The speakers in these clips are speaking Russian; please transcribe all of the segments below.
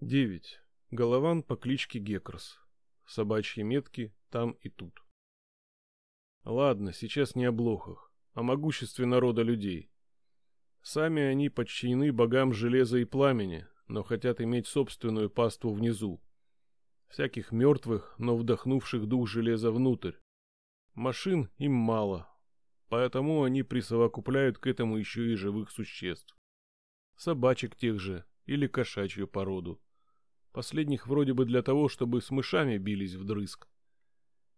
9. Голован по кличке Гекрос. Собачьи метки там и тут. Ладно, сейчас не о блохах, о могуществе народа людей. Сами они подчинены богам железа и пламени, но хотят иметь собственную паству внизу. Всяких мертвых, но вдохнувших дух железа внутрь. Машин им мало, поэтому они присовокупляют к этому еще и живых существ. Собачек тех же или кошачью породу. Последних вроде бы для того, чтобы с мышами бились вдрызг.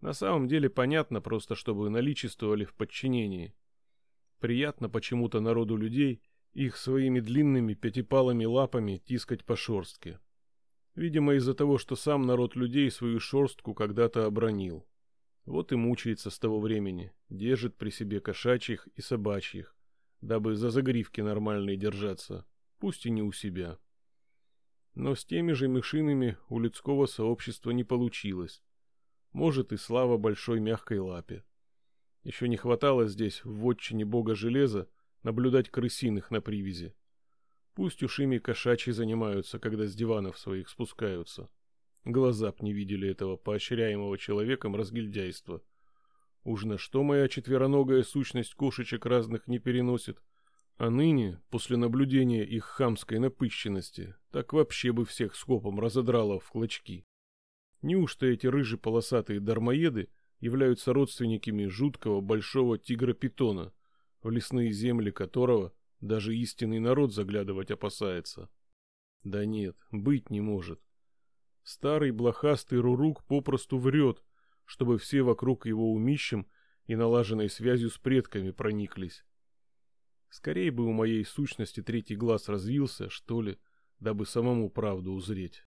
На самом деле понятно просто, чтобы наличествовали в подчинении. Приятно почему-то народу людей их своими длинными пятипалыми лапами тискать по шорстке. Видимо, из-за того, что сам народ людей свою шорстку когда-то обронил. Вот и мучается с того времени, держит при себе кошачьих и собачьих, дабы за загривки нормальные держаться, пусть и не у себя. Но с теми же мышиными у людского сообщества не получилось. Может и слава большой мягкой лапе. Еще не хватало здесь, в вотчине бога железа, наблюдать крысиных на привязи. Пусть уж ими кошачьи занимаются, когда с диванов своих спускаются. Глаза б не видели этого поощряемого человеком разгильдяйства. Уж на что моя четвероногая сущность кошечек разных не переносит, а ныне, после наблюдения их хамской напыщенности, так вообще бы всех скопом разодрало в клочки. Неужто эти рыжие-полосатые дармоеды являются родственниками жуткого большого тигра-питона, в лесные земли которого даже истинный народ заглядывать опасается? Да нет, быть не может. Старый блохастый Рурук попросту врет, чтобы все вокруг его умищем и налаженной связью с предками прониклись. Скорее бы у моей сущности третий глаз развился, что ли, дабы самому правду узреть.